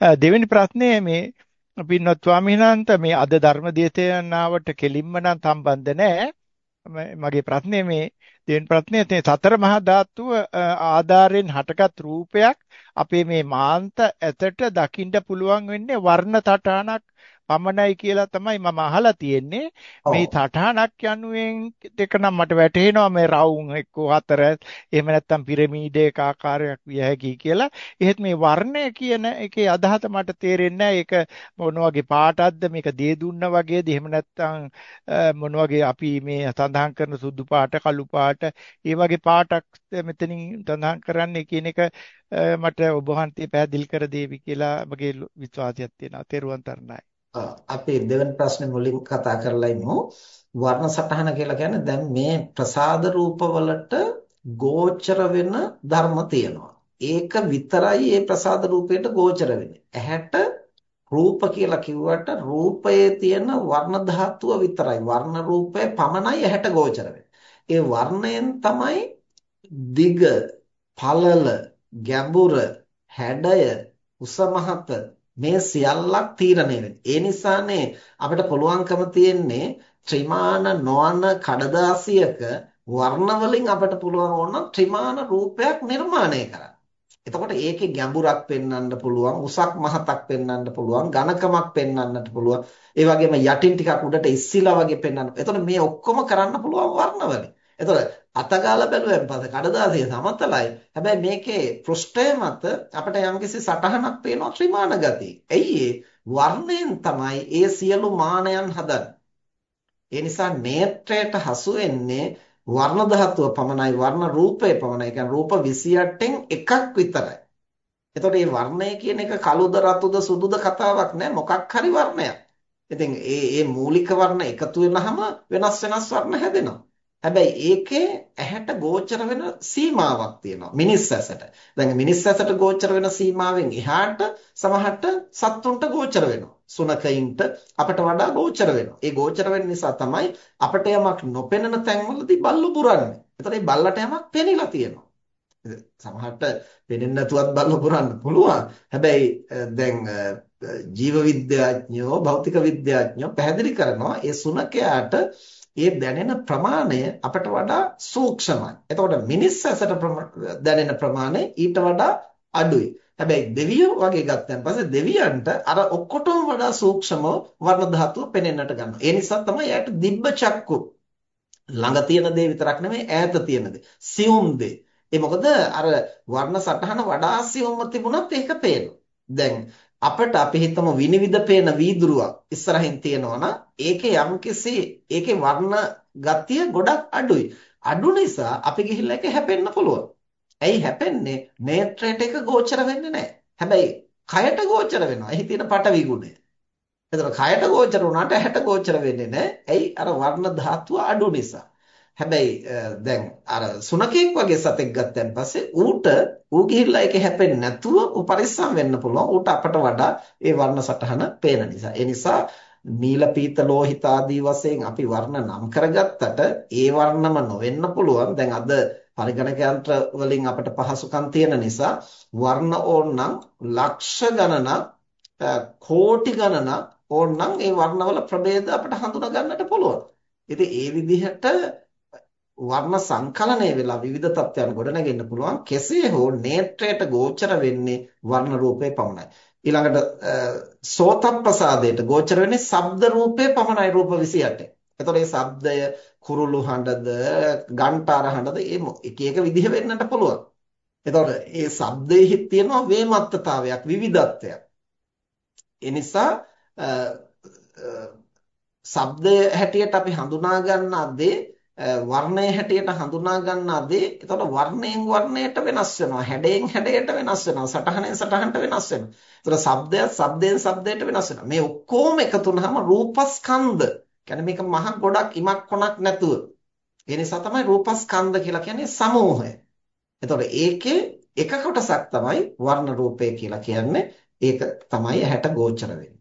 දෙවෙනි ප්‍රශ්නේ මේ පින්වත් ස්වාමීන් වහන්සේ මේ අද ධර්ම දේශනාවට කෙලින්ම නම් සම්බන්ධ නැහැ. මගේ ප්‍රශ්නේ මේ දෙවෙනි ප්‍රශ්නේ තේ සතර මහා ධාතුව ආධාරයෙන් හටගත් රූපයක් අපේ මේ මාන්ත ඇතට දකින්න පුළුවන් වෙන්නේ වර්ණ තටහනක් පමණයි කියලා තමයි මම අහලා තියෙන්නේ. මේ තටහනක් යනුවෙන් දෙක නම් මට වැටහෙනවා මේ රවුම් එක්ක හතර එහෙම නැත්නම් පිරමීඩයක ආකාරයක් විය හැකියි කියලා. එහෙත් මේ වර්ණය කියන එකේ අදහස මට තේරෙන්නේ ඒක මොන වගේ පාටක්ද මේක දේ දුන්න වගේද එහෙම නැත්නම් මොන වගේ අපි මේ සඳහන් කරන සුදු පාට කළු පාට ඒ වගේ පාටක් මෙතනින් සඳහන් කරන්නේ කියන එක මට ඔබ වහන්සේ පැහැදිලි කර දෙවි කියලා මගේ විශ්වාසයක් තියෙනවා. තෙරුවන් තරණයි. අපි දෙවෙනි ප්‍රශ්නේ මුලින් කතා කරලා ඉමු. වර්ණ සටහන කියලා කියන්නේ දැන් මේ ප්‍රසාද රූපවලට ගෝචර වෙන ධර්ම තියෙනවා. ඒක විතරයි මේ ප්‍රසාද රූපයට ගෝචර වෙන්නේ. ඇහැට රූප කියලා කිව්වට රූපයේ තියෙන වර්ණ ධාතුව විතරයි. වර්ණ රූපය පමණයි ඇහැට ගෝචර ඒ වර්ණයෙන් තමයි දිග, පළල, ගැඹුර, හැඩය, උස මහත මේ සියල්ලක් තීරණය වෙන්නේ. ඒ නිසානේ අපිට පුළුවන්කම තියෙන්නේ ත්‍රිමාන නොවන කඩදාසියක වර්ණ වලින් අපිට පුළුවන් ඕන ත්‍රිමාන රූපයක් නිර්මාණය කරන්න. එතකොට ඒකේ ගැඹුරක් පෙන්වන්න පුළුවන්, උසක් මහතක් පෙන්වන්න පුළුවන්, ඝනකමක් පෙන්වන්නට පුළුවන්. ඒ වගේම යටින් ටිකක් උඩට ඉස්සිලා වගේ පෙන්වන්න. එතකොට මේ ඔක්කොම කරන්න පුළුවන් වර්ණ වලින්. එතකොට අතගාලා බැලුවෙන් පස්සේ කඩදාසිය සමතලයි. හැබැයි මේකේ පෘෂ්ඨය මත අපිට යම්කිසි සටහනක් පේනවා ත්‍රිමාන ගතිය. එයි වර්ණයෙන් තමයි ඒ සියලු මානයන් හදන්නේ. ඒ නිසා නේත්‍රයට හසු වෙන්නේ වර්ණ ධාතුව පමණයි වර්ණ රූපය පමණයි. කියන්නේ රූප 28න් එකක් විතරයි. එතකොට මේ වර්ණය කියන එක කළුද රතුද සුදුද කතාවක් නෑ මොකක් හරි වර්ණයක්. ඉතින් ඒ ඒ මූලික වර්ණ එකතු වෙනහම වෙනස් වෙනස් වර්ණ හැදෙනවා. හැබැයි ඒකේ ඇහැට ගෝචර වෙන සීමාවක් තියෙනවා මිනිස් ඇසට. දැන් මිනිස් ඇසට ගෝචර වෙන සීමාවෙන් එහාට සමහරට සත්තුන්ට ගෝචර වෙනවා. සුනකයින්ට අපට වඩා ගෝචර වෙනවා. ඒ ගෝචර වෙන නිසා තමයි අපට යමක් නොපෙනෙන තැන්වලදී බල්ලු පුරන්නේ. එතකොට මේ බල්ලට යමක් පෙනිලා තියෙනවා. සමහරට පෙනෙන්නේ නැතුවත් බල්ලු පුරන්න පුළුවන්. හැබැයි දැන් ජීව විද්‍යාඥයෝ භෞතික විද්‍යාඥයෝ පැහැදිලි කරනවා ඒ සුනකයාට ඒ දැනෙන ප්‍රමාණය අපට වඩා සූක්ෂමයි. එතකොට මිනිස් ඇසට දැනෙන ප්‍රමාණය ඊට වඩා අඩුයි. හැබැයි දෙවියෝ වගේ ගත්තන් පස්සේ දෙවියන්ට අර ඔක්කොටම වඩා සූක්ෂමව වර්ණ ධාතුව පෙනෙන්නට ගන්නවා. ඒ නිසා තමයි එයාට දිබ්බ චක්කු ළඟ තියෙන දේ විතරක් නෙමෙයි ඈත තියෙන දේ. සියුම් දේ. ඒ මොකද අර වර්ණ සටහන වඩා සියුම්ව තිබුණත් ඒක පේනවා. දැන් අපිට අපි හිතමු විනිවිද පේන වීදුරුවක් ඉස්සරහින් තියෙනවා නම් ඒකේ යම්කිසි ඒකේ වර්ණ ගතිය ගොඩක් අඩුයි. අඩු නිසා අපි ගිහිල්ලා ඒක හැපෙන්න පුළුවන්. ඇයි හැපෙන්නේ? නේත්‍රයට ඒක ගෝචර වෙන්නේ නැහැ. හැබැයි කයට ගෝචර වෙනවා. එහි තියෙන පටවි ගුණය. එතකොට කයට ගෝචර වුණාට ඇහැට ගෝචර වෙන්නේ නැහැ. ඇයි? අර වර්ණ ධාතුව අඩු නිසා. හැබැයි දැන් අර සුනකෙක් වගේ සතෙක් ගත්තන් පස්සේ ඌට ඌ ගිහිල්ලා ඒක හැපෙන්නේ නැතුව ඌ පරිස්සම් වෙන්න පුළුවන්. ඌට අපට වඩා ඒ වර්ණ සටහන පේන නිසා. ඒ නිසා නීල පීත ලෝහිත ආදී වශයෙන් අපි වර්ණ නම් කරගත්තට ඒ වර්ණම නොවෙන්න පුළුවන්. දැන් අද පරිගණක යන්ත්‍ර වලින් අපට පහසුකම් තියෙන නිසා වර්ණ ඕනනම් ලක්ෂ ගණනක් කෝටි ගණනක් ඕනනම් ඒ වර්ණවල ප්‍රභේද අපිට හඳුනා ගන්නට පුළුවන්. ඉතින් ඒ විදිහට වර්ණ සංකලනය වෙලා විවිධ තත්ත්වයන් ගොඩනගෙන්න පුළුවන්. කෙසේ හෝ නේත්‍රයට ගෝචර වෙන්නේ වර්ණ රූපේ පමණයි. ඊළඟට සෝත ප්‍රසාදයට ගෝචර වෙන්නේ ශබ්ද රූපේ පමණයි රූප 28 එතකොට මේ ශබ්දය කුරුළු හඬද ගන්ටාර හඬද එක එක විදිහ වෙන්නට පුළුවන්. එතකොට මේ ශබ්දයේ තියෙනවා වේමත්තතාවයක් විවිධත්වයක්. ඒ නිසා ශබ්දය හැටියට අපි හඳුනා ගන්නා දේ වර්ණයේ හැටියට හඳුනා ගන්නා දේ එතකොට වර්ණයෙන් වර්ණයට වෙනස් වෙනවා හැඩයෙන් හැඩයට වෙනස් වෙනවා සටහනෙන් සටහනට වෙනස් වෙනවා. එතකොට ශබ්දයක් ශබ්දයෙන් ශබ්දයට වෙනස් වෙනවා. මේ ඔක්කොම එකතු වුනහම රූපස්කන්ධ. කියන්නේ මේක මහ ගොඩක් ඉමක් කොනක් නැතුව. ඒ නිසා තමයි රූපස්කන්ධ කියලා කියන්නේ සමූහය. එතකොට ඒකේ එක කොටසක් තමයි වර්ණ රූපය කියලා කියන්නේ. ඒක තමයි ඇහැට ගෝචර වෙන්නේ.